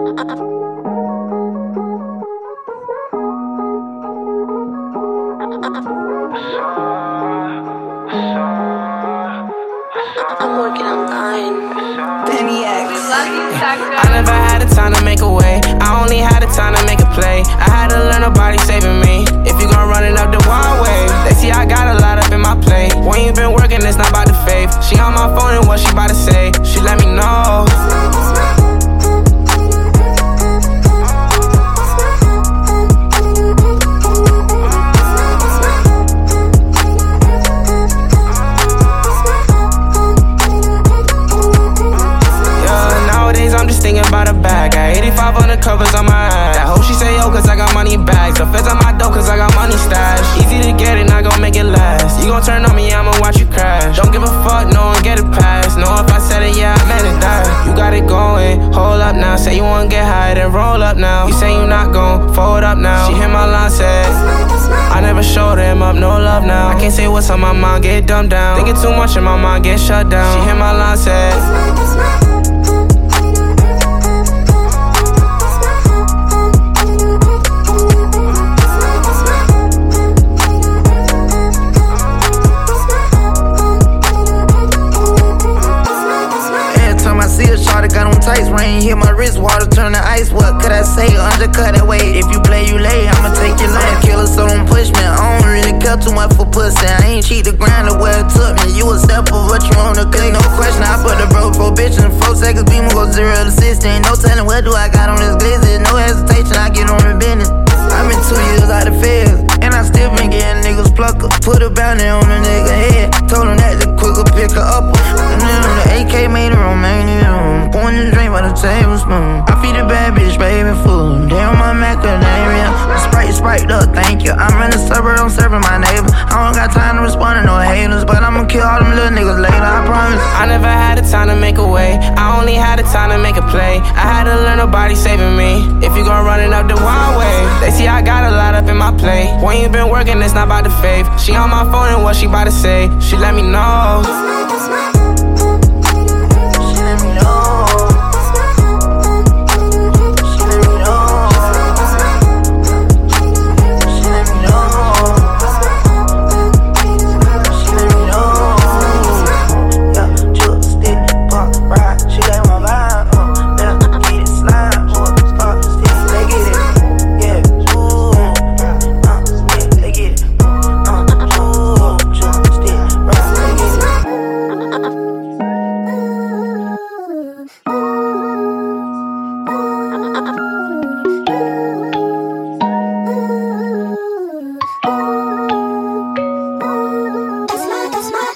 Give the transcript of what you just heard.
I'm working on dying. Penny X. roll up now. You say you not gon' fold up now. She hit my line, said. I never showed him up, no love now. I can't say what's on my mind, get dumbed down. Thinking too much in my mind, get shut down. She hit my line, said. Tights. Rain hit my wrist, water turn to ice. What could I say? Undercut that weight. If you play, you lay. I'ma take your lane. Killer, so don't push me. I don't really care too much for pussy. I ain't cheat the grind of where it took me. You a step of what you wanna click. No question, I put the bro for in four seconds. Beam go zero to 16. No telling what do I got on this glizzy. No hesitation, I get on the business. I've been two years out of feds, and I still been getting niggas plucker. Put a bounty on a nigga head. Told him that the quicker pick her up. And then the AK made a Romanian. Pouring the drink by tablespoon. I feed a bad bitch, baby food. Damn my macadamia. Sprite, sprite up, thank you. I'm in the suburb, I'm serving my neighbor. I don't got time to respond to no haters, but I'ma kill all them little niggas later, I promise. I never had the time to make a way. I only had the time to make a play. I had to learn nobody saving me. If you gon' run it up the wild way, they see I got a lot up in my plate. When you been working, it's not about the faith. She on my phone and what she about to say. She let me know.